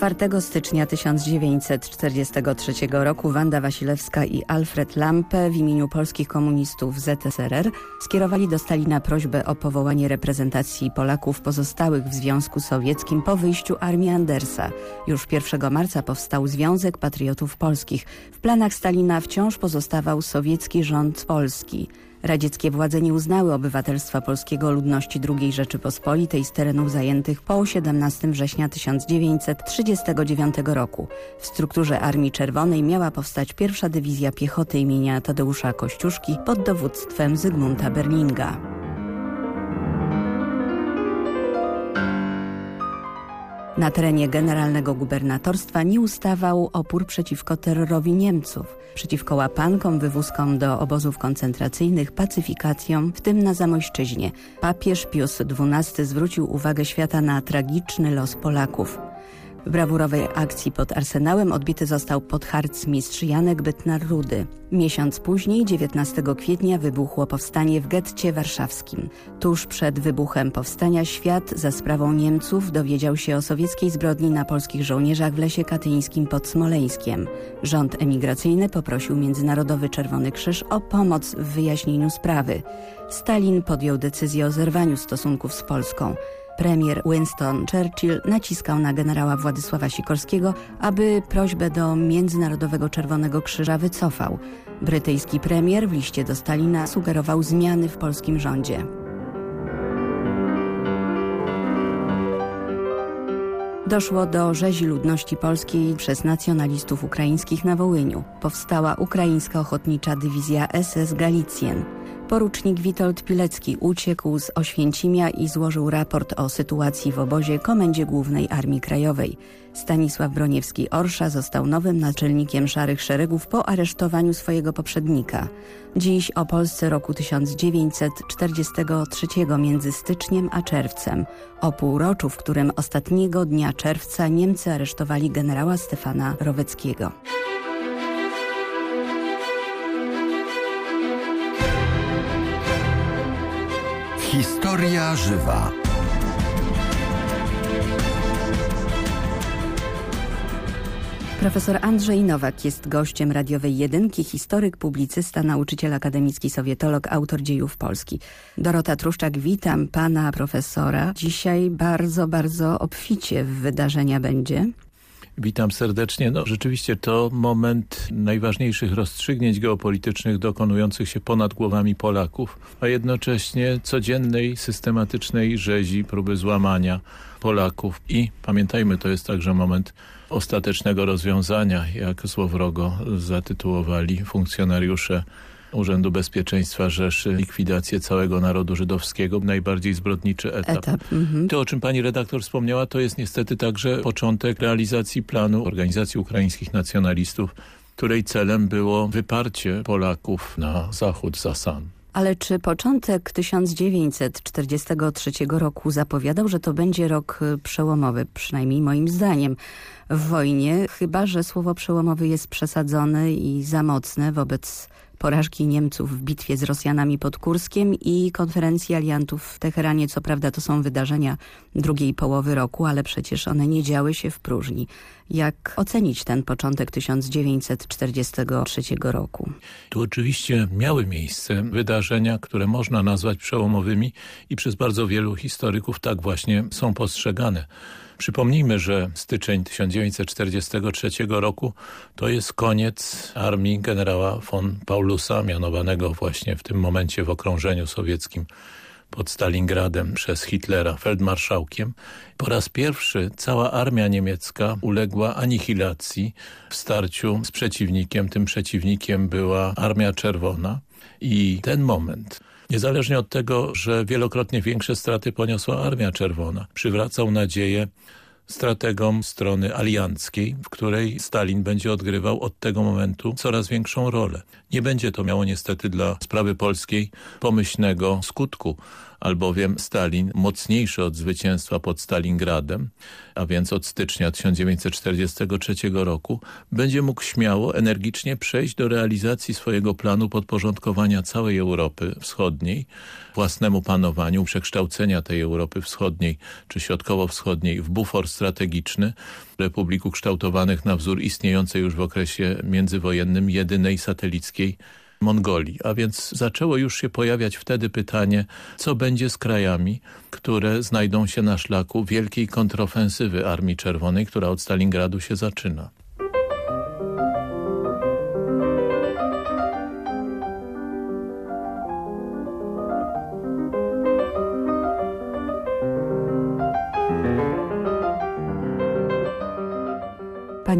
4 stycznia 1943 roku Wanda Wasilewska i Alfred Lampe w imieniu polskich komunistów ZSRR skierowali do Stalina prośbę o powołanie reprezentacji Polaków pozostałych w Związku Sowieckim po wyjściu armii Andersa. Już 1 marca powstał Związek Patriotów Polskich. W planach Stalina wciąż pozostawał sowiecki rząd polski. Radzieckie władze nie uznały obywatelstwa polskiego ludności II Rzeczypospolitej z terenów zajętych po 17 września 1939 roku. W strukturze Armii Czerwonej miała powstać pierwsza dywizja piechoty imienia Tadeusza Kościuszki pod dowództwem Zygmunta Berlinga. Na terenie generalnego gubernatorstwa nie ustawał opór przeciwko terrorowi Niemców, przeciwko łapankom, wywózkom do obozów koncentracyjnych, pacyfikacjom, w tym na Zamojszczyźnie. Papież Pius XII zwrócił uwagę świata na tragiczny los Polaków. W brawurowej akcji pod Arsenałem odbity został podharcmistrz Janek Bytnar-Rudy. Miesiąc później, 19 kwietnia, wybuchło powstanie w getcie warszawskim. Tuż przed wybuchem powstania świat za sprawą Niemców dowiedział się o sowieckiej zbrodni na polskich żołnierzach w lesie katyńskim pod Smoleńskiem. Rząd emigracyjny poprosił Międzynarodowy Czerwony Krzyż o pomoc w wyjaśnieniu sprawy. Stalin podjął decyzję o zerwaniu stosunków z Polską premier Winston Churchill naciskał na generała Władysława Sikorskiego, aby prośbę do Międzynarodowego Czerwonego Krzyża wycofał. Brytyjski premier w liście do Stalina sugerował zmiany w polskim rządzie. Doszło do rzezi ludności polskiej przez nacjonalistów ukraińskich na Wołyniu. Powstała ukraińska ochotnicza dywizja SS Galicjen. Porucznik Witold Pilecki uciekł z Oświęcimia i złożył raport o sytuacji w obozie Komendzie Głównej Armii Krajowej. Stanisław Broniewski-Orsza został nowym naczelnikiem Szarych Szeregów po aresztowaniu swojego poprzednika. Dziś o Polsce roku 1943 między styczniem a czerwcem. O półroczu, w którym ostatniego dnia czerwca Niemcy aresztowali generała Stefana Roweckiego. Historia żywa. Profesor Andrzej Nowak jest gościem radiowej jedynki, historyk, publicysta, nauczyciel akademicki, sowietolog, autor dziejów Polski. Dorota Truszczak, witam pana profesora. Dzisiaj bardzo, bardzo obficie w wydarzenia będzie. Witam serdecznie. No, rzeczywiście to moment najważniejszych rozstrzygnięć geopolitycznych dokonujących się ponad głowami Polaków, a jednocześnie codziennej, systematycznej rzezi, próby złamania Polaków. I pamiętajmy, to jest także moment ostatecznego rozwiązania, jak złowrogo zatytułowali funkcjonariusze Urzędu Bezpieczeństwa Rzeszy likwidację całego narodu żydowskiego, najbardziej zbrodniczy etap. etap. Mhm. To, o czym pani redaktor wspomniała, to jest niestety także początek realizacji planu Organizacji Ukraińskich Nacjonalistów, której celem było wyparcie Polaków na zachód za San. Ale czy początek 1943 roku zapowiadał, że to będzie rok przełomowy, przynajmniej moim zdaniem, w wojnie, chyba że słowo przełomowy jest przesadzone i za mocne wobec porażki Niemców w bitwie z Rosjanami pod Kurskiem i konferencji aliantów w Teheranie. Co prawda to są wydarzenia drugiej połowy roku, ale przecież one nie działy się w próżni. Jak ocenić ten początek 1943 roku? Tu oczywiście miały miejsce wydarzenia, które można nazwać przełomowymi i przez bardzo wielu historyków tak właśnie są postrzegane. Przypomnijmy, że styczeń 1943 roku to jest koniec armii generała von Paulusa, mianowanego właśnie w tym momencie w okrążeniu sowieckim pod Stalingradem przez Hitlera feldmarszałkiem. Po raz pierwszy cała armia niemiecka uległa anihilacji w starciu z przeciwnikiem. Tym przeciwnikiem była Armia Czerwona i ten moment niezależnie od tego, że wielokrotnie większe straty poniosła Armia Czerwona. Przywracał nadzieję strategom strony alianckiej, w której Stalin będzie odgrywał od tego momentu coraz większą rolę. Nie będzie to miało niestety dla sprawy polskiej pomyślnego skutku, albowiem Stalin, mocniejszy od zwycięstwa pod Stalingradem, a więc od stycznia 1943 roku, będzie mógł śmiało, energicznie przejść do realizacji swojego planu podporządkowania całej Europy Wschodniej, własnemu panowaniu, przekształcenia tej Europy Wschodniej czy Środkowo-Wschodniej w bufor strategiczny republik ukształtowanych na wzór istniejącej już w okresie międzywojennym jedynej satelickiej Mongolii. A więc zaczęło już się pojawiać wtedy pytanie, co będzie z krajami, które znajdą się na szlaku wielkiej kontrofensywy Armii Czerwonej, która od Stalingradu się zaczyna.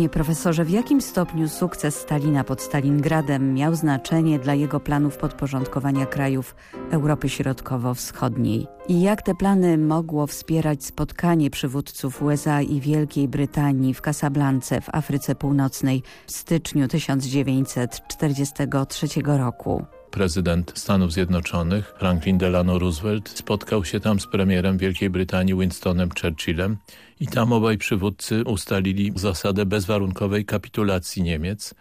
Panie profesorze, w jakim stopniu sukces Stalina pod Stalingradem miał znaczenie dla jego planów podporządkowania krajów Europy Środkowo-Wschodniej? I jak te plany mogło wspierać spotkanie przywódców USA i Wielkiej Brytanii w Casablance w Afryce Północnej w styczniu 1943 roku? Prezydent Stanów Zjednoczonych Franklin Delano Roosevelt spotkał się tam z premierem Wielkiej Brytanii Winstonem Churchillem i tam obaj przywódcy ustalili zasadę bezwarunkowej kapitulacji Niemiec,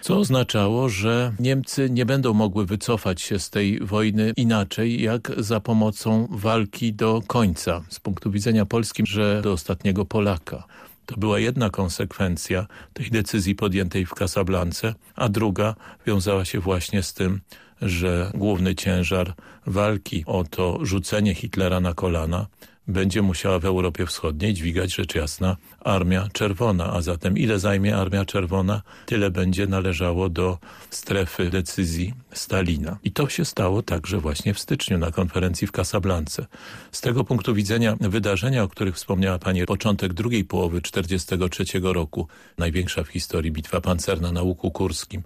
co oznaczało, że Niemcy nie będą mogły wycofać się z tej wojny inaczej jak za pomocą walki do końca. Z punktu widzenia polskim, że do ostatniego Polaka. To była jedna konsekwencja tej decyzji podjętej w Casablance, a druga wiązała się właśnie z tym, że główny ciężar walki o to rzucenie Hitlera na kolana będzie musiała w Europie Wschodniej dźwigać rzecz jasna Armia Czerwona, a zatem ile zajmie Armia Czerwona, tyle będzie należało do strefy decyzji Stalina. I to się stało także właśnie w styczniu na konferencji w Casablance. Z tego punktu widzenia wydarzenia, o których wspomniała Pani, początek drugiej połowy 1943 roku, największa w historii bitwa pancerna na Łuku Kurskim,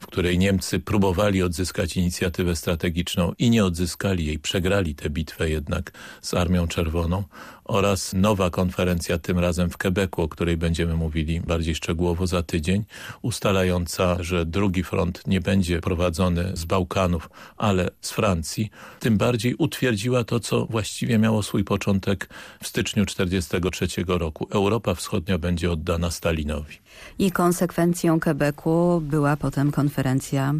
w której Niemcy próbowali odzyskać inicjatywę strategiczną i nie odzyskali jej, przegrali tę bitwę jednak z Armią Czerwoną oraz nowa konferencja tym razem w Quebecu, o której będziemy mówili bardziej szczegółowo za tydzień, ustalająca, że drugi front nie będzie prowadzony z Bałkanów, ale z Francji, tym bardziej utwierdziła to, co właściwie miało swój początek w styczniu 1943 roku. Europa Wschodnia będzie oddana Stalinowi. I konsekwencją Quebecu była potem konferencja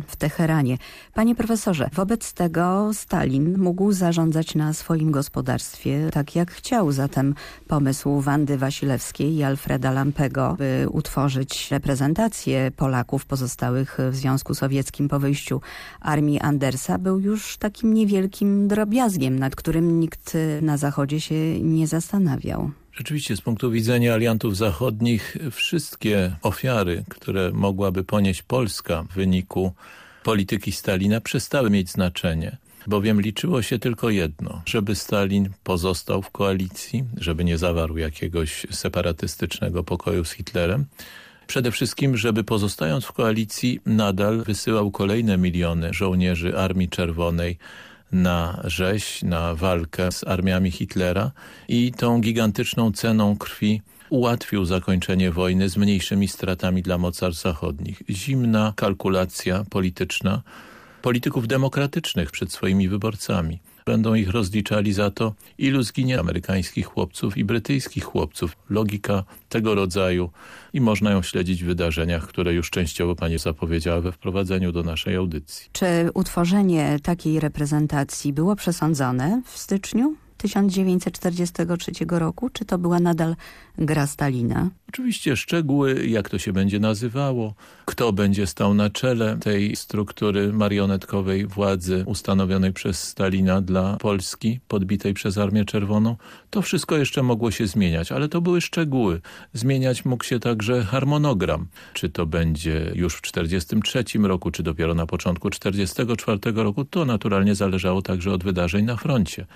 w Teheranie. Panie profesorze, wobec tego Stalin mógł zarządzać na swoim gospodarstwie tak jak chciał. Zatem pomysł Wandy Wasilewskiej i Alfreda Lampego, by utworzyć reprezentację Polaków pozostałych w Związku Sowieckim po wyjściu armii Andersa był już takim niewielkim drobiazgiem, nad którym nikt na Zachodzie się nie zastanawiał. Rzeczywiście z punktu widzenia aliantów zachodnich wszystkie ofiary, które mogłaby ponieść Polska w wyniku polityki Stalina przestały mieć znaczenie. Bowiem liczyło się tylko jedno, żeby Stalin pozostał w koalicji, żeby nie zawarł jakiegoś separatystycznego pokoju z Hitlerem, Przede wszystkim, żeby pozostając w koalicji nadal wysyłał kolejne miliony żołnierzy Armii Czerwonej na rzeź, na walkę z armiami Hitlera i tą gigantyczną ceną krwi ułatwił zakończenie wojny z mniejszymi stratami dla mocarstw zachodnich. Zimna kalkulacja polityczna polityków demokratycznych przed swoimi wyborcami. Będą ich rozliczali za to, ilu zginie amerykańskich chłopców i brytyjskich chłopców. Logika tego rodzaju i można ją śledzić w wydarzeniach, które już częściowo Pani zapowiedziała we wprowadzeniu do naszej audycji. Czy utworzenie takiej reprezentacji było przesądzone w styczniu 1943 roku, czy to była nadal gra Stalina? Oczywiście szczegóły, jak to się będzie nazywało, kto będzie stał na czele tej struktury marionetkowej władzy ustanowionej przez Stalina dla Polski, podbitej przez Armię Czerwoną, to wszystko jeszcze mogło się zmieniać, ale to były szczegóły. Zmieniać mógł się także harmonogram. Czy to będzie już w 1943 roku, czy dopiero na początku 1944 roku, to naturalnie zależało także od wydarzeń na froncie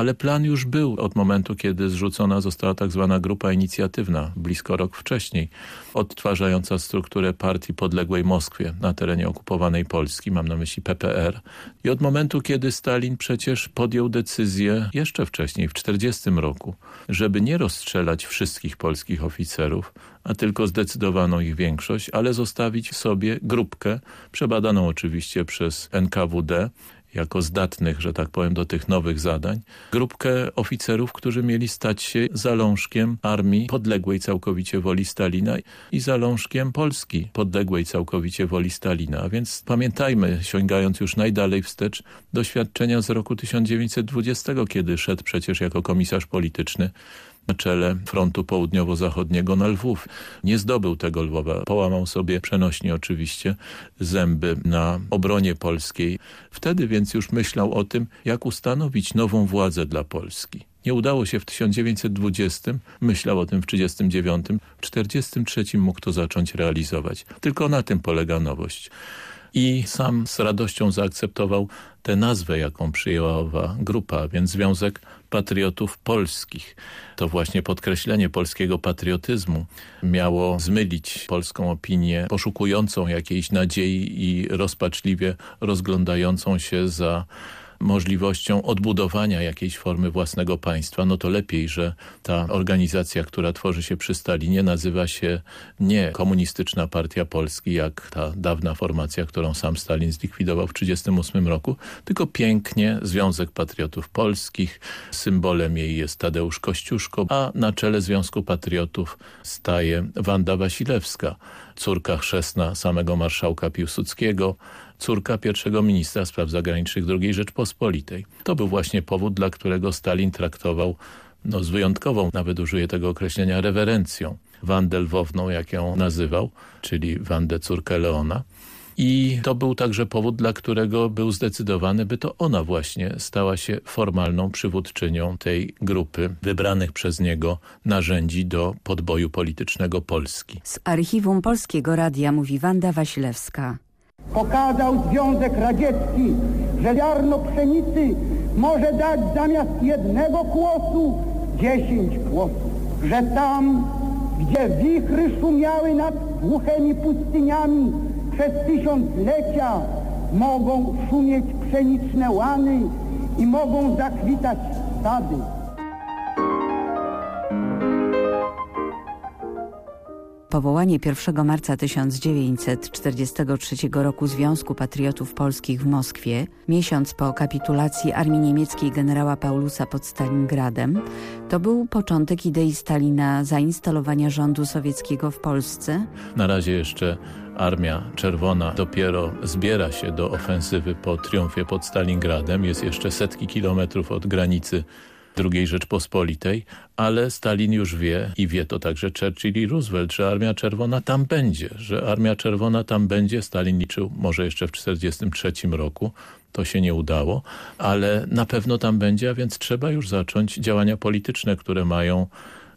ale plan już był od momentu, kiedy zrzucona została tak zwana grupa inicjatywna, blisko rok wcześniej, odtwarzająca strukturę partii podległej Moskwie na terenie okupowanej Polski, mam na myśli PPR. I od momentu, kiedy Stalin przecież podjął decyzję jeszcze wcześniej, w 1940 roku, żeby nie rozstrzelać wszystkich polskich oficerów, a tylko zdecydowaną ich większość, ale zostawić sobie grupkę, przebadaną oczywiście przez NKWD, jako zdatnych, że tak powiem, do tych nowych zadań, grupkę oficerów, którzy mieli stać się zalążkiem armii podległej całkowicie woli Stalina i zalążkiem Polski podległej całkowicie woli Stalina. A więc pamiętajmy, sięgając już najdalej wstecz, doświadczenia z roku 1920, kiedy szedł przecież jako komisarz polityczny czele frontu południowo-zachodniego na Lwów. Nie zdobył tego Lwowa. Połamał sobie przenośnie oczywiście zęby na obronie polskiej. Wtedy więc już myślał o tym, jak ustanowić nową władzę dla Polski. Nie udało się w 1920, myślał o tym w 1939, w 1943 mógł to zacząć realizować. Tylko na tym polega nowość. I sam z radością zaakceptował tę nazwę, jaką przyjęła owa grupa, więc Związek Patriotów Polskich. To właśnie podkreślenie polskiego patriotyzmu miało zmylić polską opinię poszukującą jakiejś nadziei i rozpaczliwie rozglądającą się za możliwością odbudowania jakiejś formy własnego państwa, no to lepiej, że ta organizacja, która tworzy się przy Stalinie nazywa się nie Komunistyczna Partia Polski, jak ta dawna formacja, którą sam Stalin zlikwidował w 1938 roku, tylko pięknie Związek Patriotów Polskich. Symbolem jej jest Tadeusz Kościuszko, a na czele Związku Patriotów staje Wanda Wasilewska, córka chrzestna samego marszałka Piłsudskiego, córka pierwszego ministra spraw zagranicznych II Rzeczpospolitej. To był właśnie powód, dla którego Stalin traktował no, z wyjątkową, nawet użyję tego określenia, rewerencją Wandę Lwowną, jak ją nazywał, czyli Wandę córkę Leona. I to był także powód, dla którego był zdecydowany, by to ona właśnie stała się formalną przywódczynią tej grupy wybranych przez niego narzędzi do podboju politycznego Polski. Z archiwum Polskiego Radia mówi Wanda Wasilewska. Pokazał Związek Radziecki, że ziarno pszenicy może dać zamiast jednego kłosu dziesięć kłosów. Że tam, gdzie wichry szumiały nad głuchymi pustyniami przez tysiąclecia, mogą szumieć pszeniczne łany i mogą zakwitać sady. Powołanie 1 marca 1943 roku Związku Patriotów Polskich w Moskwie, miesiąc po kapitulacji armii niemieckiej generała Paulusa pod Stalingradem, to był początek idei Stalina zainstalowania rządu sowieckiego w Polsce. Na razie jeszcze Armia Czerwona dopiero zbiera się do ofensywy po triumfie pod Stalingradem. Jest jeszcze setki kilometrów od granicy II Rzeczpospolitej, ale Stalin już wie i wie to także Churchill i Roosevelt, że Armia Czerwona tam będzie, że Armia Czerwona tam będzie. Stalin liczył może jeszcze w 1943 roku, to się nie udało, ale na pewno tam będzie, a więc trzeba już zacząć działania polityczne, które mają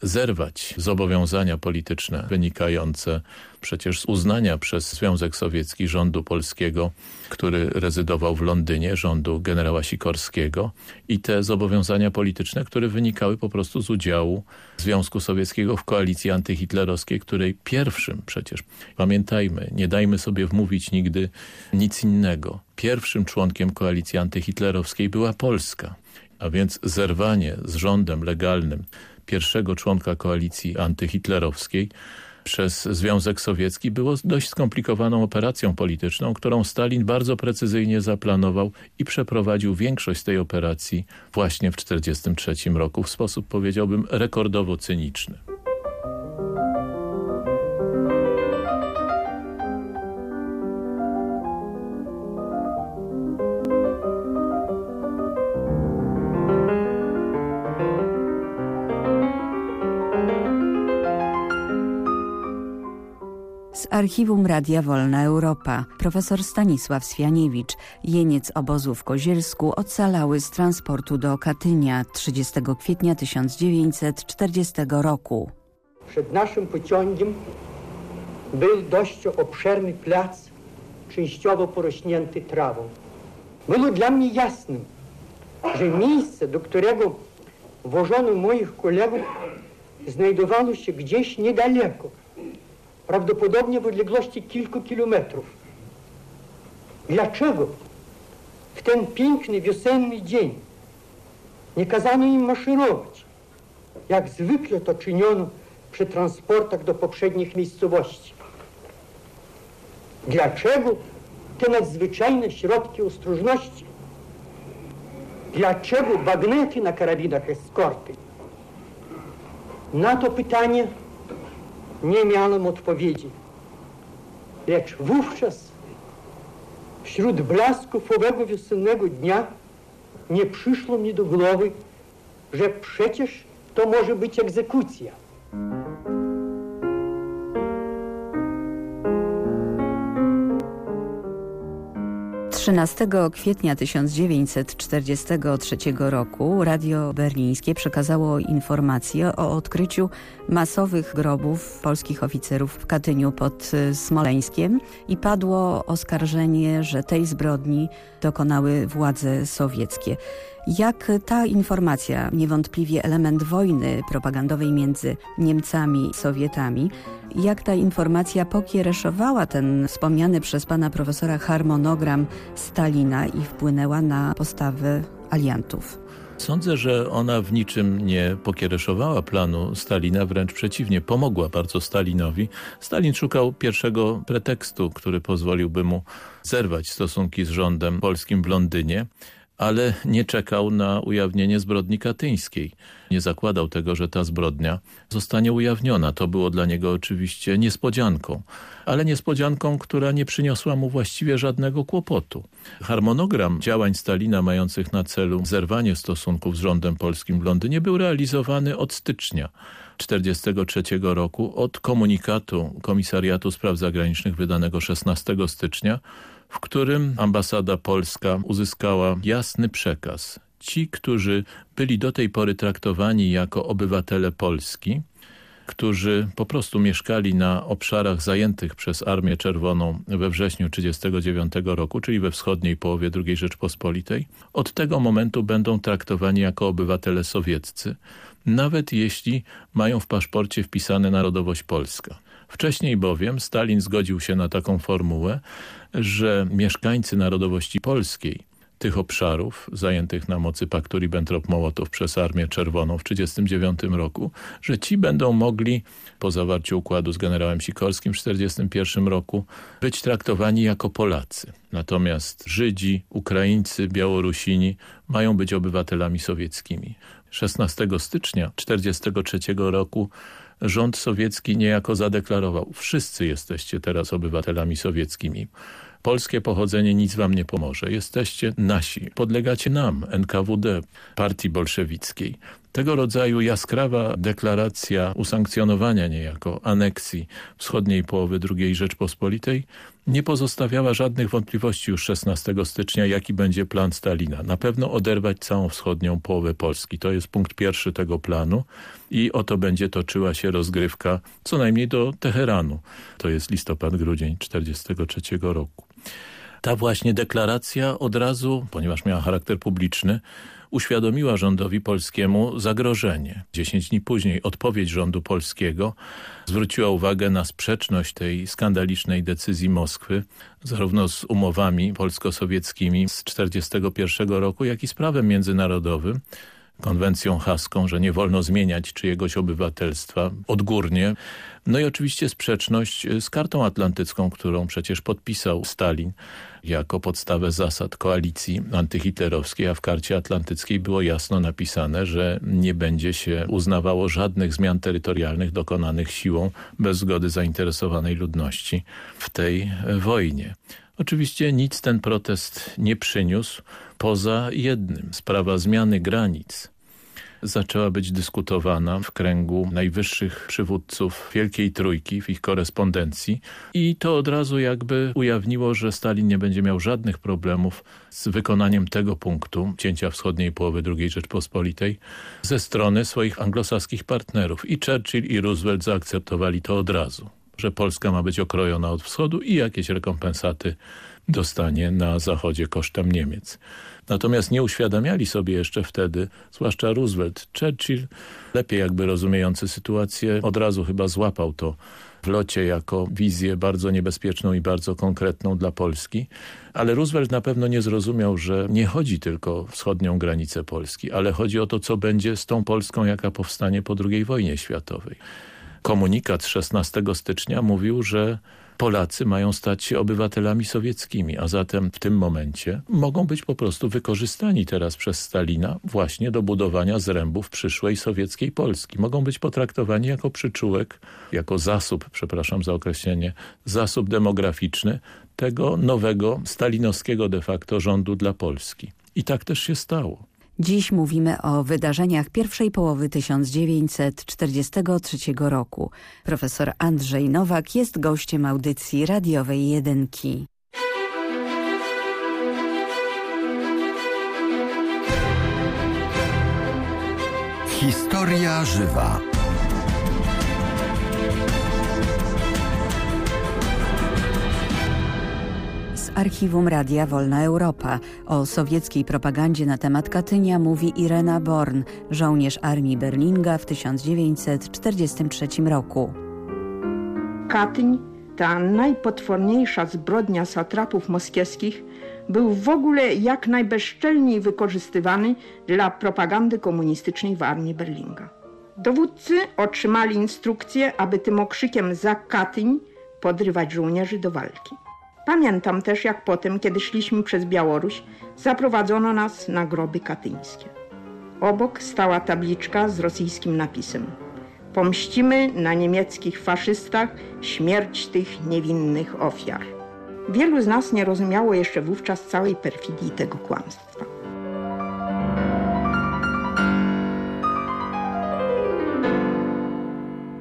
zerwać zobowiązania polityczne wynikające przecież z uznania przez Związek Sowiecki rządu polskiego, który rezydował w Londynie, rządu generała Sikorskiego i te zobowiązania polityczne, które wynikały po prostu z udziału Związku Sowieckiego w koalicji antyhitlerowskiej, której pierwszym przecież, pamiętajmy, nie dajmy sobie wmówić nigdy nic innego. Pierwszym członkiem koalicji antyhitlerowskiej była Polska, a więc zerwanie z rządem legalnym pierwszego członka koalicji antyhitlerowskiej przez Związek Sowiecki było dość skomplikowaną operacją polityczną, którą Stalin bardzo precyzyjnie zaplanował i przeprowadził większość tej operacji właśnie w 1943 roku w sposób powiedziałbym rekordowo cyniczny. Archiwum Radia Wolna Europa. Profesor Stanisław Swianiewicz, jeniec obozu w Kozielsku, ocalały z transportu do Katynia 30 kwietnia 1940 roku. Przed naszym pociągiem był dość obszerny plac, częściowo porośnięty trawą. Było dla mnie jasnym, że miejsce, do którego wożono moich kolegów, znajdowało się gdzieś niedaleko prawdopodobnie w odległości kilku kilometrów. Dlaczego w ten piękny wiosenny dzień nie kazano im maszerować, jak zwykle to czyniono przy transportach do poprzednich miejscowości? Dlaczego te nadzwyczajne środki ostrożności? Dlaczego bagnety na karabinach eskorty? Na to pytanie nie miałem odpowiedzi. Lecz wówczas wśród blasków owego wiosennego dnia nie przyszło mi do głowy, że przecież to może być egzekucja. 13 kwietnia 1943 roku Radio Berlińskie przekazało informację o odkryciu masowych grobów polskich oficerów w Katyniu pod Smoleńskiem i padło oskarżenie, że tej zbrodni dokonały władze sowieckie. Jak ta informacja, niewątpliwie element wojny propagandowej między Niemcami i Sowietami, jak ta informacja pokiereszowała ten wspomniany przez pana profesora harmonogram Stalina i wpłynęła na postawy aliantów? Sądzę, że ona w niczym nie pokiereszowała planu Stalina, wręcz przeciwnie, pomogła bardzo Stalinowi. Stalin szukał pierwszego pretekstu, który pozwoliłby mu zerwać stosunki z rządem polskim w Londynie ale nie czekał na ujawnienie zbrodni katyńskiej. Nie zakładał tego, że ta zbrodnia zostanie ujawniona. To było dla niego oczywiście niespodzianką, ale niespodzianką, która nie przyniosła mu właściwie żadnego kłopotu. Harmonogram działań Stalina mających na celu zerwanie stosunków z rządem polskim w Londynie był realizowany od stycznia 1943 roku od komunikatu Komisariatu Spraw Zagranicznych wydanego 16 stycznia w którym ambasada polska uzyskała jasny przekaz. Ci, którzy byli do tej pory traktowani jako obywatele Polski, którzy po prostu mieszkali na obszarach zajętych przez Armię Czerwoną we wrześniu 1939 roku, czyli we wschodniej połowie II Rzeczpospolitej, od tego momentu będą traktowani jako obywatele sowieccy, nawet jeśli mają w paszporcie wpisane narodowość polska. Wcześniej bowiem Stalin zgodził się na taką formułę, że mieszkańcy narodowości polskiej tych obszarów zajętych na mocy paktu Ribbentrop-Mołotow przez Armię Czerwoną w 1939 roku, że ci będą mogli po zawarciu układu z generałem Sikorskim w 1941 roku być traktowani jako Polacy. Natomiast Żydzi, Ukraińcy, Białorusini mają być obywatelami sowieckimi. 16 stycznia 1943 roku rząd sowiecki niejako zadeklarował wszyscy jesteście teraz obywatelami sowieckimi. Polskie pochodzenie nic wam nie pomoże. Jesteście nasi. Podlegacie nam, NKWD, partii bolszewickiej. Tego rodzaju jaskrawa deklaracja usankcjonowania niejako aneksji wschodniej połowy II Rzeczpospolitej nie pozostawiała żadnych wątpliwości już 16 stycznia, jaki będzie plan Stalina. Na pewno oderwać całą wschodnią połowę Polski. To jest punkt pierwszy tego planu i oto będzie toczyła się rozgrywka co najmniej do Teheranu. To jest listopad-grudzień 1943 roku. Ta właśnie deklaracja od razu, ponieważ miała charakter publiczny, uświadomiła rządowi polskiemu zagrożenie. Dziesięć dni później odpowiedź rządu polskiego zwróciła uwagę na sprzeczność tej skandalicznej decyzji Moskwy, zarówno z umowami polsko-sowieckimi z 1941 roku, jak i z prawem międzynarodowym, konwencją haską, że nie wolno zmieniać czyjegoś obywatelstwa odgórnie. No i oczywiście sprzeczność z kartą atlantycką, którą przecież podpisał Stalin jako podstawę zasad koalicji antyhitlerowskiej, a w karcie atlantyckiej było jasno napisane, że nie będzie się uznawało żadnych zmian terytorialnych dokonanych siłą bez zgody zainteresowanej ludności w tej wojnie. Oczywiście nic ten protest nie przyniósł poza jednym. Sprawa zmiany granic zaczęła być dyskutowana w kręgu najwyższych przywódców Wielkiej Trójki w ich korespondencji i to od razu jakby ujawniło, że Stalin nie będzie miał żadnych problemów z wykonaniem tego punktu cięcia wschodniej połowy II Rzeczpospolitej ze strony swoich anglosaskich partnerów. I Churchill i Roosevelt zaakceptowali to od razu, że Polska ma być okrojona od wschodu i jakieś rekompensaty dostanie na zachodzie kosztem Niemiec. Natomiast nie uświadamiali sobie jeszcze wtedy, zwłaszcza Roosevelt, Churchill, lepiej jakby rozumiejący sytuację, od razu chyba złapał to w locie jako wizję bardzo niebezpieczną i bardzo konkretną dla Polski. Ale Roosevelt na pewno nie zrozumiał, że nie chodzi tylko o wschodnią granicę Polski, ale chodzi o to, co będzie z tą Polską, jaka powstanie po II wojnie światowej. Komunikat 16 stycznia mówił, że Polacy mają stać się obywatelami sowieckimi, a zatem w tym momencie mogą być po prostu wykorzystani teraz przez Stalina właśnie do budowania zrębów przyszłej sowieckiej Polski. Mogą być potraktowani jako przyczółek, jako zasób, przepraszam za określenie, zasób demograficzny tego nowego stalinowskiego de facto rządu dla Polski. I tak też się stało. Dziś mówimy o wydarzeniach pierwszej połowy 1943 roku. Profesor Andrzej Nowak jest gościem audycji radiowej Jedynki. Historia żywa. Archiwum Radia Wolna Europa o sowieckiej propagandzie na temat Katynia mówi Irena Born, żołnierz armii Berlinga w 1943 roku. Katyń, ta najpotworniejsza zbrodnia satrapów moskiewskich, był w ogóle jak najbezczelniej wykorzystywany dla propagandy komunistycznej w armii Berlinga. Dowódcy otrzymali instrukcję, aby tym okrzykiem za Katyń podrywać żołnierzy do walki. Pamiętam też, jak potem, kiedy szliśmy przez Białoruś, zaprowadzono nas na groby katyńskie. Obok stała tabliczka z rosyjskim napisem Pomścimy na niemieckich faszystach śmierć tych niewinnych ofiar. Wielu z nas nie rozumiało jeszcze wówczas całej perfidii tego kłamstwa.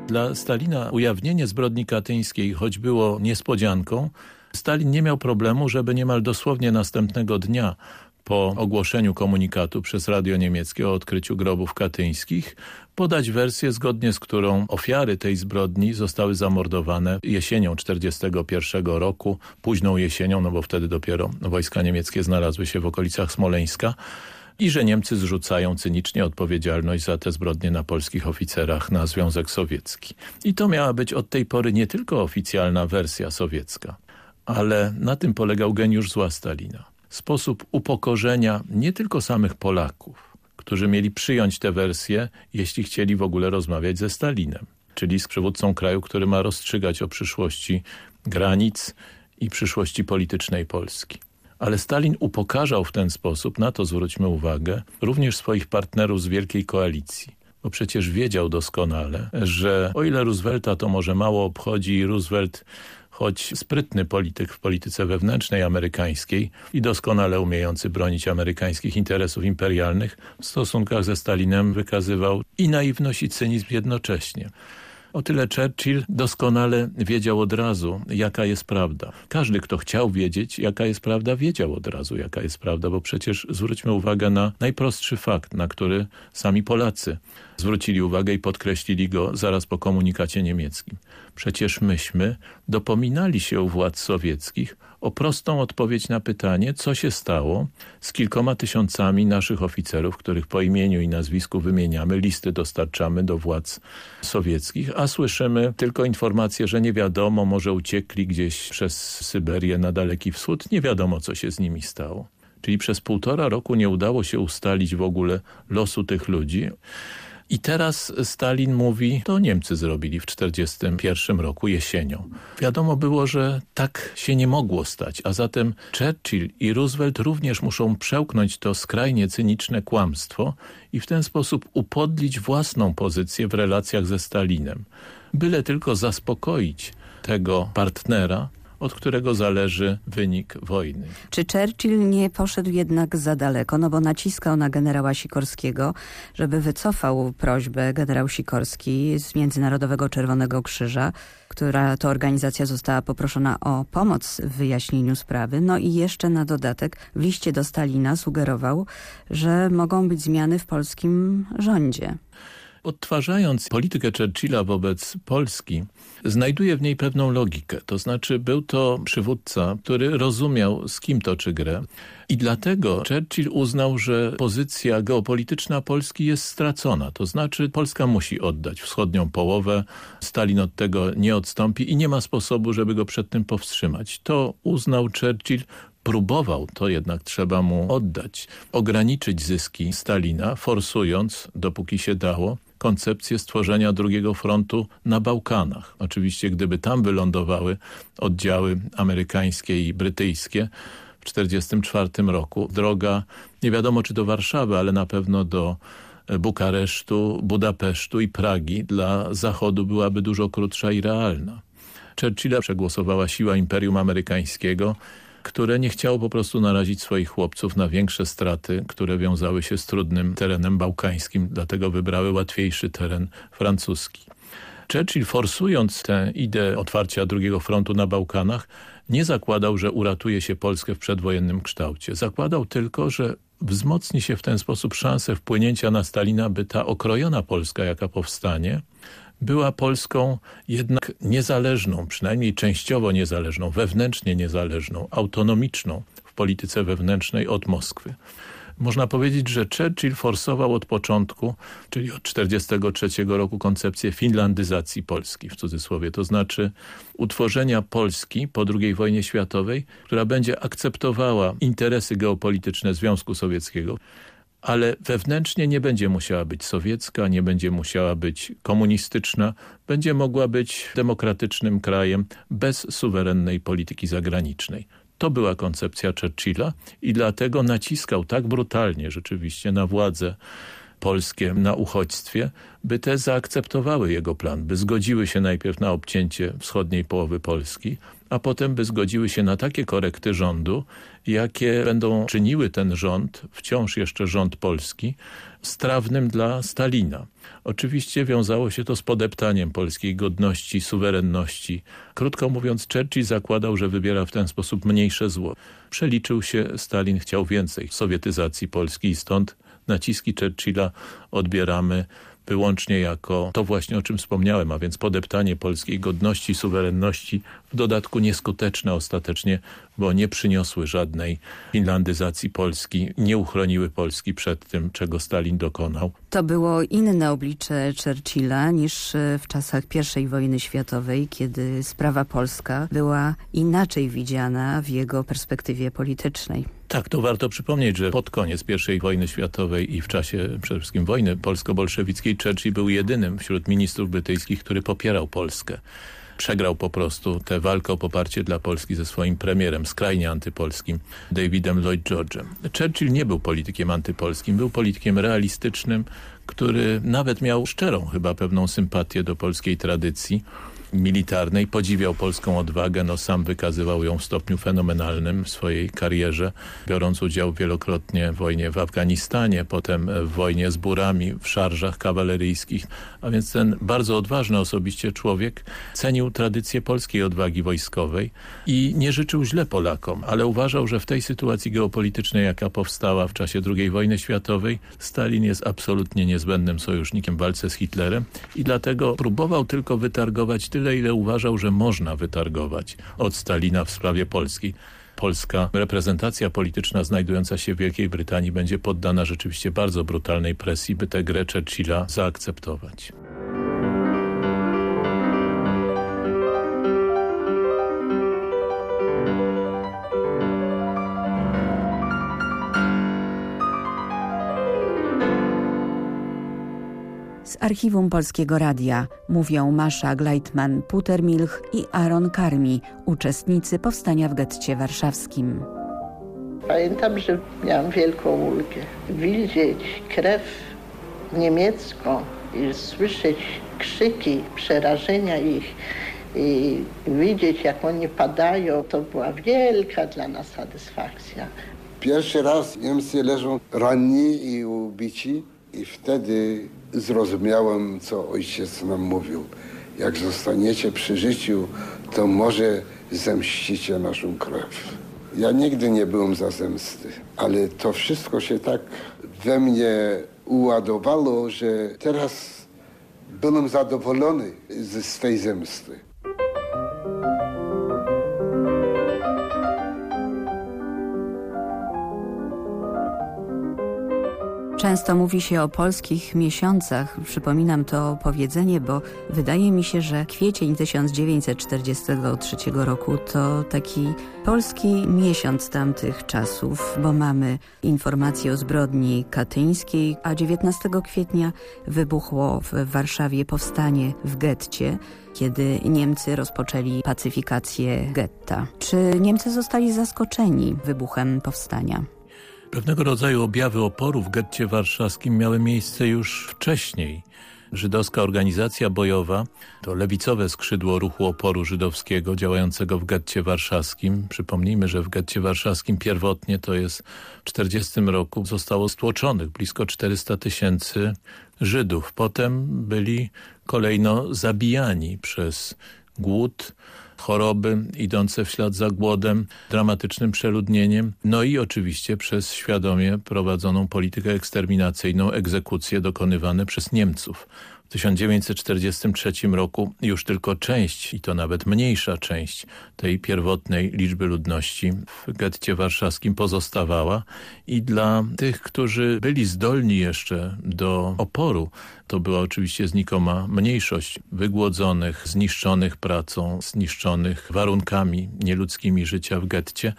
Dla Stalina ujawnienie zbrodni katyńskiej, choć było niespodzianką, Stalin nie miał problemu, żeby niemal dosłownie następnego dnia po ogłoszeniu komunikatu przez radio niemieckie o odkryciu grobów katyńskich podać wersję, zgodnie z którą ofiary tej zbrodni zostały zamordowane jesienią 1941 roku, późną jesienią, no bo wtedy dopiero wojska niemieckie znalazły się w okolicach Smoleńska i że Niemcy zrzucają cynicznie odpowiedzialność za te zbrodnie na polskich oficerach na Związek Sowiecki. I to miała być od tej pory nie tylko oficjalna wersja sowiecka, ale na tym polegał geniusz zła Stalina. Sposób upokorzenia nie tylko samych Polaków, którzy mieli przyjąć tę wersję, jeśli chcieli w ogóle rozmawiać ze Stalinem, czyli z przywódcą kraju, który ma rozstrzygać o przyszłości granic i przyszłości politycznej Polski. Ale Stalin upokarzał w ten sposób, na to zwróćmy uwagę, również swoich partnerów z Wielkiej Koalicji. Bo przecież wiedział doskonale, że o ile Roosevelta to może mało obchodzi i Roosevelt choć sprytny polityk w polityce wewnętrznej amerykańskiej i doskonale umiejący bronić amerykańskich interesów imperialnych, w stosunkach ze Stalinem wykazywał i naiwność i cynizm jednocześnie. O tyle Churchill doskonale wiedział od razu, jaka jest prawda. Każdy, kto chciał wiedzieć, jaka jest prawda, wiedział od razu, jaka jest prawda, bo przecież zwróćmy uwagę na najprostszy fakt, na który sami Polacy zwrócili uwagę i podkreślili go zaraz po komunikacie niemieckim. Przecież myśmy dopominali się u władz sowieckich o prostą odpowiedź na pytanie, co się stało z kilkoma tysiącami naszych oficerów, których po imieniu i nazwisku wymieniamy, listy dostarczamy do władz sowieckich, a słyszymy tylko informację, że nie wiadomo, może uciekli gdzieś przez Syberię na Daleki Wschód, nie wiadomo, co się z nimi stało. Czyli przez półtora roku nie udało się ustalić w ogóle losu tych ludzi. I teraz Stalin mówi, to Niemcy zrobili w 1941 roku jesienią. Wiadomo było, że tak się nie mogło stać, a zatem Churchill i Roosevelt również muszą przełknąć to skrajnie cyniczne kłamstwo i w ten sposób upodlić własną pozycję w relacjach ze Stalinem. Byle tylko zaspokoić tego partnera, od którego zależy wynik wojny. Czy Churchill nie poszedł jednak za daleko, no bo naciskał na generała Sikorskiego, żeby wycofał prośbę generał Sikorski z Międzynarodowego Czerwonego Krzyża, która to organizacja została poproszona o pomoc w wyjaśnieniu sprawy. No i jeszcze na dodatek w liście do Stalina sugerował, że mogą być zmiany w polskim rządzie. Odtwarzając politykę Churchilla wobec Polski, znajduje w niej pewną logikę. To znaczy był to przywódca, który rozumiał z kim toczy grę i dlatego Churchill uznał, że pozycja geopolityczna Polski jest stracona. To znaczy Polska musi oddać wschodnią połowę, Stalin od tego nie odstąpi i nie ma sposobu, żeby go przed tym powstrzymać. To uznał Churchill próbował, to jednak trzeba mu oddać, ograniczyć zyski Stalina, forsując, dopóki się dało, koncepcję stworzenia drugiego frontu na Bałkanach. Oczywiście gdyby tam wylądowały oddziały amerykańskie i brytyjskie w 1944 roku, droga nie wiadomo czy do Warszawy, ale na pewno do Bukaresztu, Budapesztu i Pragi dla Zachodu byłaby dużo krótsza i realna. Churchilla przegłosowała siła Imperium Amerykańskiego które nie chciało po prostu narazić swoich chłopców na większe straty, które wiązały się z trudnym terenem bałkańskim, dlatego wybrały łatwiejszy teren francuski. Churchill forsując tę ideę otwarcia drugiego frontu na Bałkanach nie zakładał, że uratuje się Polskę w przedwojennym kształcie. Zakładał tylko, że wzmocni się w ten sposób szanse wpłynięcia na Stalina, by ta okrojona Polska, jaka powstanie, była Polską jednak niezależną, przynajmniej częściowo niezależną, wewnętrznie niezależną, autonomiczną w polityce wewnętrznej od Moskwy. Można powiedzieć, że Churchill forsował od początku, czyli od 1943 roku koncepcję finlandyzacji Polski w cudzysłowie, to znaczy utworzenia Polski po II wojnie światowej, która będzie akceptowała interesy geopolityczne Związku Sowieckiego, ale wewnętrznie nie będzie musiała być sowiecka, nie będzie musiała być komunistyczna, będzie mogła być demokratycznym krajem bez suwerennej polityki zagranicznej. To była koncepcja Churchilla i dlatego naciskał tak brutalnie rzeczywiście na władze polskie na uchodźstwie, by te zaakceptowały jego plan, by zgodziły się najpierw na obcięcie wschodniej połowy Polski, a potem by zgodziły się na takie korekty rządu, jakie będą czyniły ten rząd, wciąż jeszcze rząd polski, strawnym dla Stalina. Oczywiście wiązało się to z podeptaniem polskiej godności, suwerenności. Krótko mówiąc, Churchill zakładał, że wybiera w ten sposób mniejsze zło. Przeliczył się, Stalin chciał więcej sowietyzacji Polski i stąd naciski Churchilla odbieramy wyłącznie jako to właśnie o czym wspomniałem, a więc podeptanie polskiej godności, suwerenności, w dodatku nieskuteczne ostatecznie, bo nie przyniosły żadnej finlandyzacji Polski, nie uchroniły Polski przed tym, czego Stalin dokonał. To było inne oblicze Churchilla niż e, w czasach I wojny światowej, kiedy sprawa polska była inaczej widziana w jego perspektywie politycznej. Tak, to warto przypomnieć, że pod koniec I wojny światowej i w czasie przede wszystkim wojny polsko-bolszewickiej Churchill był jedynym wśród ministrów brytyjskich, który popierał Polskę przegrał po prostu tę walkę o poparcie dla Polski ze swoim premierem, skrajnie antypolskim, Davidem Lloyd George'em. Churchill nie był politykiem antypolskim, był politykiem realistycznym, który nawet miał szczerą chyba pewną sympatię do polskiej tradycji, militarnej. Podziwiał polską odwagę, no sam wykazywał ją w stopniu fenomenalnym w swojej karierze, biorąc udział wielokrotnie w wojnie w Afganistanie, potem w wojnie z burami, w szarżach kawaleryjskich. A więc ten bardzo odważny osobiście człowiek cenił tradycję polskiej odwagi wojskowej i nie życzył źle Polakom, ale uważał, że w tej sytuacji geopolitycznej, jaka powstała w czasie II wojny światowej, Stalin jest absolutnie niezbędnym sojusznikiem w walce z Hitlerem i dlatego próbował tylko wytargować tyle tyle, ile uważał, że można wytargować od Stalina w sprawie Polski. Polska reprezentacja polityczna znajdująca się w Wielkiej Brytanii będzie poddana rzeczywiście bardzo brutalnej presji, by tę grę Churchilla zaakceptować. Z archiwum Polskiego Radia mówią Masza Gleitman-Putermilch i Aaron Karmi, uczestnicy powstania w getcie warszawskim. Pamiętam, że miałam wielką ulgę. Widzieć krew niemiecką i słyszeć krzyki przerażenia ich i widzieć, jak oni padają, to była wielka dla nas satysfakcja. Pierwszy raz Niemcy leżą ranni i ubici i wtedy zrozumiałem, co ojciec nam mówił. Jak zostaniecie przy życiu, to może zemścicie naszą krew. Ja nigdy nie byłem za zemsty, ale to wszystko się tak we mnie uładowało, że teraz byłem zadowolony z tej zemsty. Często mówi się o polskich miesiącach. Przypominam to powiedzenie, bo wydaje mi się, że kwiecień 1943 roku to taki polski miesiąc tamtych czasów, bo mamy informacje o zbrodni katyńskiej, a 19 kwietnia wybuchło w Warszawie powstanie w getcie kiedy Niemcy rozpoczęli pacyfikację getta. Czy Niemcy zostali zaskoczeni wybuchem powstania? Pewnego rodzaju objawy oporu w getcie warszawskim miały miejsce już wcześniej. żydowska organizacja bojowa, to lewicowe skrzydło ruchu oporu żydowskiego działającego w getcie warszawskim. Przypomnijmy, że w getcie warszawskim pierwotnie to jest w 1940 roku zostało stłoczonych blisko 400 tysięcy Żydów. Potem byli kolejno zabijani przez głód, choroby idące w ślad za głodem, dramatycznym przeludnieniem, no i oczywiście przez świadomie prowadzoną politykę eksterminacyjną, egzekucje dokonywane przez Niemców. W 1943 roku już tylko część, i to nawet mniejsza część tej pierwotnej liczby ludności w getcie warszawskim pozostawała i dla tych, którzy byli zdolni jeszcze do oporu, to była oczywiście znikoma mniejszość wygłodzonych, zniszczonych pracą, zniszczonych warunkami nieludzkimi życia w getcie.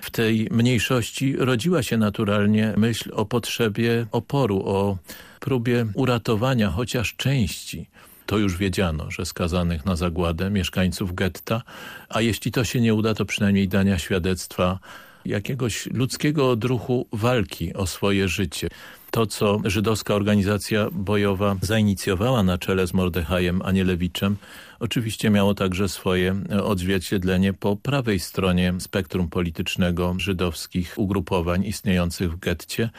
W tej mniejszości rodziła się naturalnie myśl o potrzebie oporu, o próbie uratowania chociaż części to już wiedziano, że skazanych na zagładę mieszkańców getta, a jeśli to się nie uda, to przynajmniej dania świadectwa jakiegoś ludzkiego odruchu walki o swoje życie. To, co żydowska organizacja bojowa zainicjowała na czele z Mordechajem Anielewiczem, oczywiście miało także swoje odzwierciedlenie po prawej stronie spektrum politycznego żydowskich ugrupowań istniejących w getcie,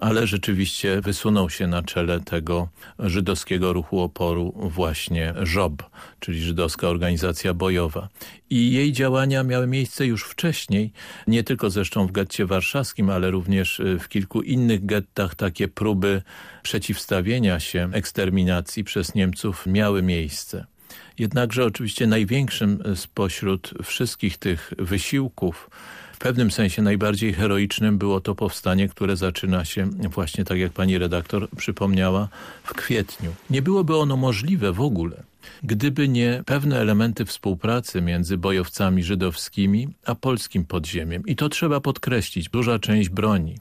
ale rzeczywiście wysunął się na czele tego żydowskiego ruchu oporu właśnie ŻOB, czyli Żydowska Organizacja Bojowa. I jej działania miały miejsce już wcześniej, nie tylko zresztą w getcie warszawskim, ale również w kilku innych gettach takie próby przeciwstawienia się eksterminacji przez Niemców miały miejsce. Jednakże oczywiście największym spośród wszystkich tych wysiłków w pewnym sensie najbardziej heroicznym było to powstanie, które zaczyna się właśnie tak jak pani redaktor przypomniała w kwietniu. Nie byłoby ono możliwe w ogóle, gdyby nie pewne elementy współpracy między bojowcami żydowskimi a polskim podziemiem. I to trzeba podkreślić. Duża część broni,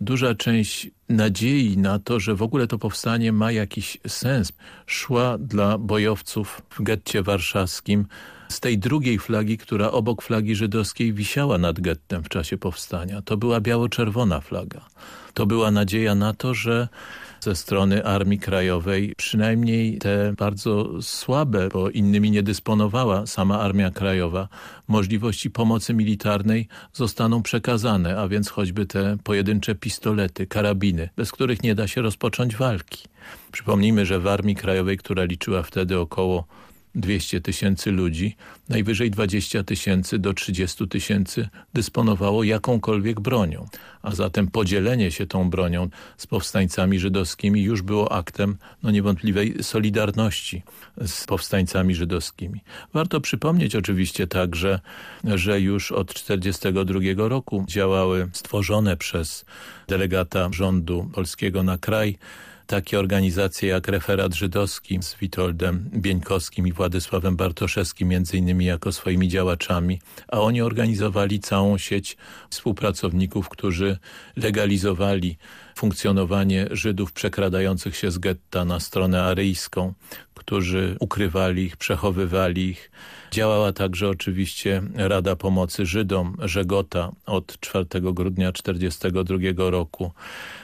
duża część nadziei na to, że w ogóle to powstanie ma jakiś sens, szła dla bojowców w getcie warszawskim z tej drugiej flagi, która obok flagi żydowskiej wisiała nad gettem w czasie powstania. To była biało-czerwona flaga. To była nadzieja na to, że ze strony Armii Krajowej, przynajmniej te bardzo słabe, bo innymi nie dysponowała sama Armia Krajowa, możliwości pomocy militarnej zostaną przekazane, a więc choćby te pojedyncze pistolety, karabiny, bez których nie da się rozpocząć walki. Przypomnijmy, że w Armii Krajowej, która liczyła wtedy około 200 tysięcy ludzi, najwyżej 20 tysięcy do 30 tysięcy dysponowało jakąkolwiek bronią. A zatem podzielenie się tą bronią z powstańcami żydowskimi już było aktem no niewątpliwej solidarności z powstańcami żydowskimi. Warto przypomnieć oczywiście także, że już od 1942 roku działały stworzone przez delegata rządu polskiego na kraj takie organizacje jak Referat Żydowski z Witoldem Bieńkowskim i Władysławem Bartoszewskim między innymi jako swoimi działaczami, a oni organizowali całą sieć współpracowników, którzy legalizowali funkcjonowanie Żydów przekradających się z getta na stronę aryjską, którzy ukrywali ich, przechowywali ich. Działała także oczywiście Rada Pomocy Żydom, Żegota od 4 grudnia 1942 roku.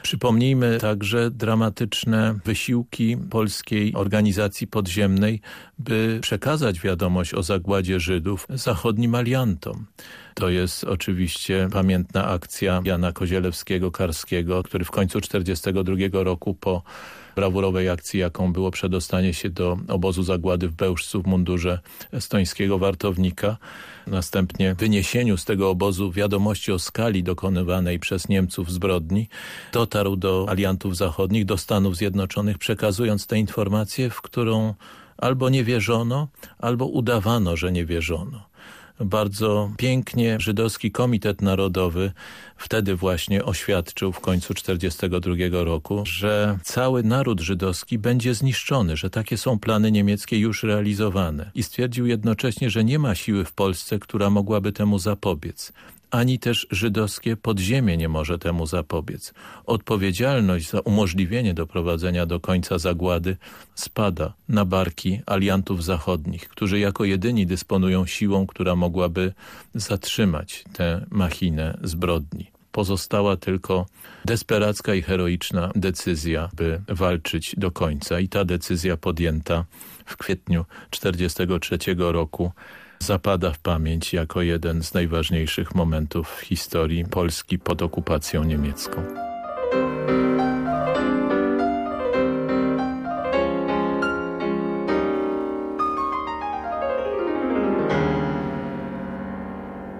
Przypomnijmy także dramatyczne wysiłki polskiej organizacji podziemnej, by przekazać wiadomość o zagładzie Żydów zachodnim aliantom. To jest oczywiście pamiętna akcja Jana Kozielewskiego-Karskiego, który w końcu 1942 roku po brawurowej akcji, jaką było przedostanie się do obozu zagłady w Bełżcu w mundurze estońskiego wartownika. Następnie wyniesieniu z tego obozu wiadomości o skali dokonywanej przez Niemców zbrodni dotarł do aliantów zachodnich, do Stanów Zjednoczonych, przekazując tę informację, w którą albo nie wierzono, albo udawano, że nie wierzono bardzo pięknie żydowski Komitet Narodowy wtedy właśnie oświadczył w końcu 1942 roku, że cały naród żydowski będzie zniszczony, że takie są plany niemieckie już realizowane. I stwierdził jednocześnie, że nie ma siły w Polsce, która mogłaby temu zapobiec ani też żydowskie podziemie nie może temu zapobiec. Odpowiedzialność za umożliwienie doprowadzenia do końca zagłady spada na barki aliantów zachodnich, którzy jako jedyni dysponują siłą, która mogłaby zatrzymać tę machinę zbrodni. Pozostała tylko desperacka i heroiczna decyzja, by walczyć do końca. I ta decyzja podjęta w kwietniu 1943 roku zapada w pamięć jako jeden z najważniejszych momentów w historii Polski pod okupacją niemiecką.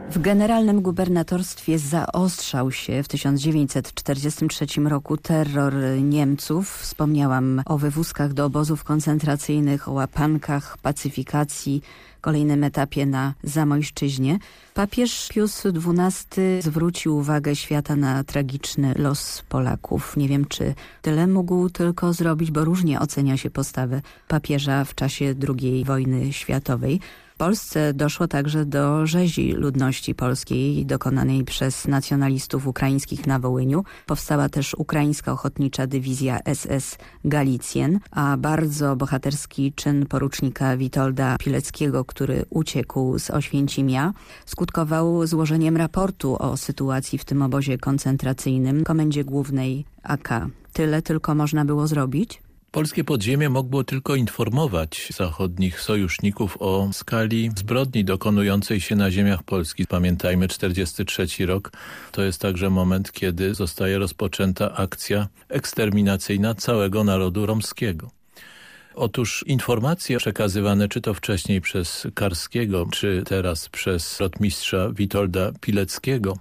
W generalnym gubernatorstwie zaostrzał się w 1943 roku terror Niemców. Wspomniałam o wywózkach do obozów koncentracyjnych, o łapankach, pacyfikacji, kolejnym etapie na Zamojszczyźnie. Papież Pius XII zwrócił uwagę świata na tragiczny los Polaków. Nie wiem, czy tyle mógł tylko zrobić, bo różnie ocenia się postawę papieża w czasie II wojny światowej. W Polsce doszło także do rzezi ludności polskiej dokonanej przez nacjonalistów ukraińskich na Wołyniu. Powstała też ukraińska ochotnicza dywizja SS Galicjen, a bardzo bohaterski czyn porucznika Witolda Pileckiego, który uciekł z Oświęcimia, skutkował złożeniem raportu o sytuacji w tym obozie koncentracyjnym Komendzie Głównej AK. Tyle tylko można było zrobić? Polskie podziemie mogło tylko informować zachodnich sojuszników o skali zbrodni dokonującej się na ziemiach Polski. Pamiętajmy, 43 rok to jest także moment, kiedy zostaje rozpoczęta akcja eksterminacyjna całego narodu romskiego. Otóż informacje przekazywane czy to wcześniej przez Karskiego, czy teraz przez rotmistrza Witolda Pileckiego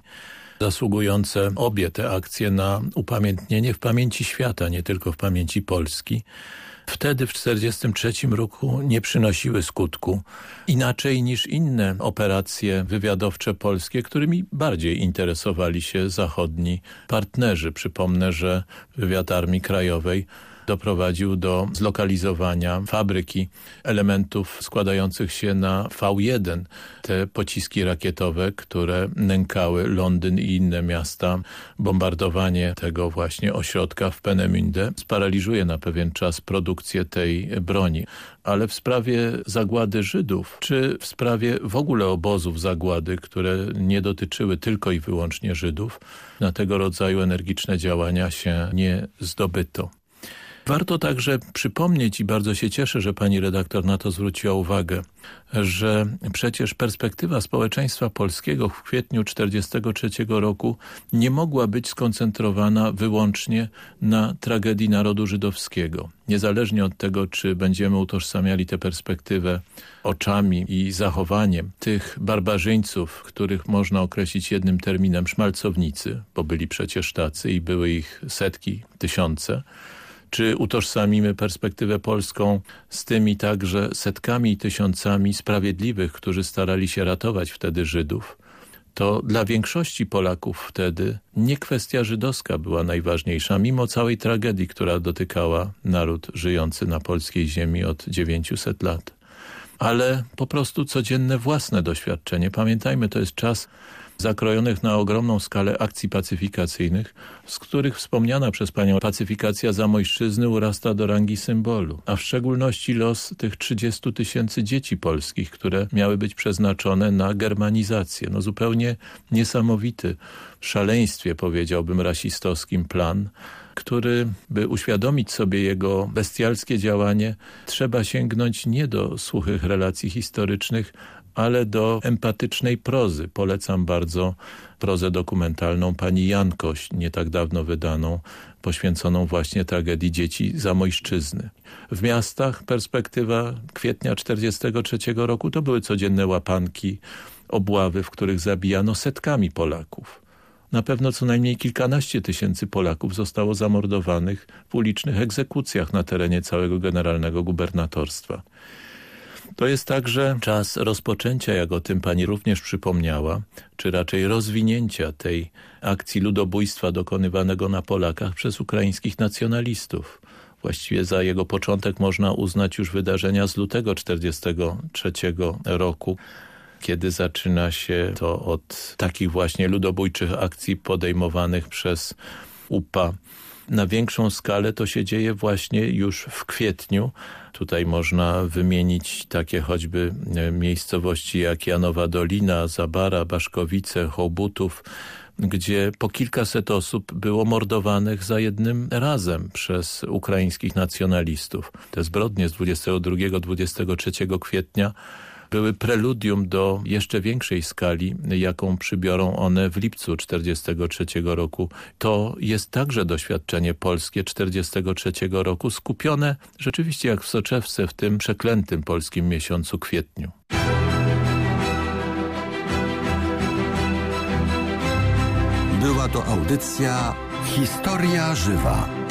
zasługujące obie te akcje na upamiętnienie w pamięci świata, nie tylko w pamięci Polski. Wtedy w 1943 roku nie przynosiły skutku inaczej niż inne operacje wywiadowcze polskie, którymi bardziej interesowali się zachodni partnerzy. Przypomnę, że wywiad Armii Krajowej doprowadził do zlokalizowania fabryki elementów składających się na V1. Te pociski rakietowe, które nękały Londyn i inne miasta. Bombardowanie tego właśnie ośrodka w Penemünde sparaliżuje na pewien czas produkcję tej broni. Ale w sprawie zagłady Żydów, czy w sprawie w ogóle obozów zagłady, które nie dotyczyły tylko i wyłącznie Żydów, na tego rodzaju energiczne działania się nie zdobyto. Warto także przypomnieć i bardzo się cieszę, że pani redaktor na to zwróciła uwagę, że przecież perspektywa społeczeństwa polskiego w kwietniu 1943 roku nie mogła być skoncentrowana wyłącznie na tragedii narodu żydowskiego. Niezależnie od tego, czy będziemy utożsamiali tę perspektywę oczami i zachowaniem tych barbarzyńców, których można określić jednym terminem szmalcownicy, bo byli przecież tacy i były ich setki, tysiące, czy utożsamimy perspektywę polską z tymi także setkami i tysiącami sprawiedliwych, którzy starali się ratować wtedy Żydów, to dla większości Polaków wtedy nie kwestia żydowska była najważniejsza, mimo całej tragedii, która dotykała naród żyjący na polskiej ziemi od 900 lat. Ale po prostu codzienne własne doświadczenie. Pamiętajmy, to jest czas zakrojonych na ogromną skalę akcji pacyfikacyjnych, z których wspomniana przez panią pacyfikacja Zamojszczyzny urasta do rangi symbolu, a w szczególności los tych 30 tysięcy dzieci polskich, które miały być przeznaczone na germanizację. No zupełnie niesamowity, w szaleństwie powiedziałbym rasistowskim plan, który, by uświadomić sobie jego bestialskie działanie, trzeba sięgnąć nie do suchych relacji historycznych, ale do empatycznej prozy. Polecam bardzo prozę dokumentalną pani Jankoś, nie tak dawno wydaną, poświęconą właśnie tragedii dzieci Zamojszczyzny. W miastach perspektywa kwietnia 43 roku to były codzienne łapanki, obławy, w których zabijano setkami Polaków. Na pewno co najmniej kilkanaście tysięcy Polaków zostało zamordowanych w ulicznych egzekucjach na terenie całego generalnego gubernatorstwa. To jest także czas rozpoczęcia, jak o tym pani również przypomniała, czy raczej rozwinięcia tej akcji ludobójstwa dokonywanego na Polakach przez ukraińskich nacjonalistów. Właściwie za jego początek można uznać już wydarzenia z lutego 1943 roku, kiedy zaczyna się to od takich właśnie ludobójczych akcji podejmowanych przez UPA. Na większą skalę to się dzieje właśnie już w kwietniu, Tutaj można wymienić takie choćby e, miejscowości jak Janowa Dolina, Zabara, Baszkowice, Hołbutów, gdzie po kilkaset osób było mordowanych za jednym razem przez ukraińskich nacjonalistów. Te zbrodnie z 22-23 kwietnia były preludium do jeszcze większej skali, jaką przybiorą one w lipcu 1943 roku. To jest także doświadczenie polskie 1943 roku, skupione rzeczywiście jak w soczewce w tym przeklętym polskim miesiącu kwietniu. Była to audycja Historia Żywa.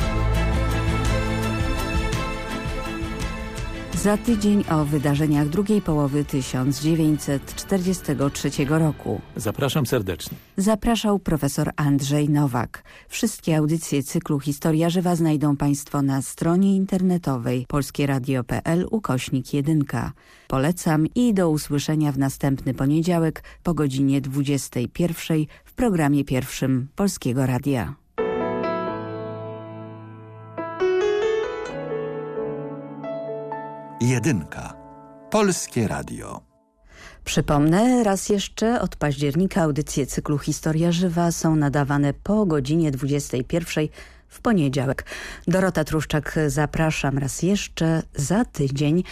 Za tydzień o wydarzeniach drugiej połowy 1943 roku. Zapraszam serdecznie. Zapraszał profesor Andrzej Nowak. Wszystkie audycje cyklu Historia Żywa znajdą Państwo na stronie internetowej polskieradio.pl ukośnik 1. Polecam i do usłyszenia w następny poniedziałek po godzinie 21 w programie pierwszym Polskiego Radia. Jedynka. Polskie Radio. Przypomnę raz jeszcze, od października audycje cyklu Historia Żywa są nadawane po godzinie 21 w poniedziałek. Dorota Truszczak zapraszam raz jeszcze za tydzień,